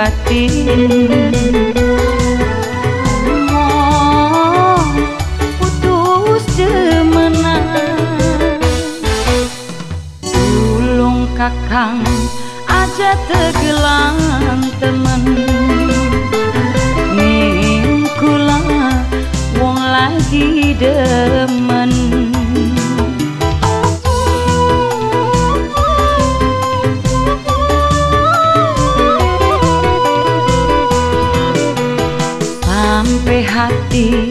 batin kakang aja tegelang temen. Ning kula wong lagi demen hati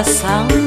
coração.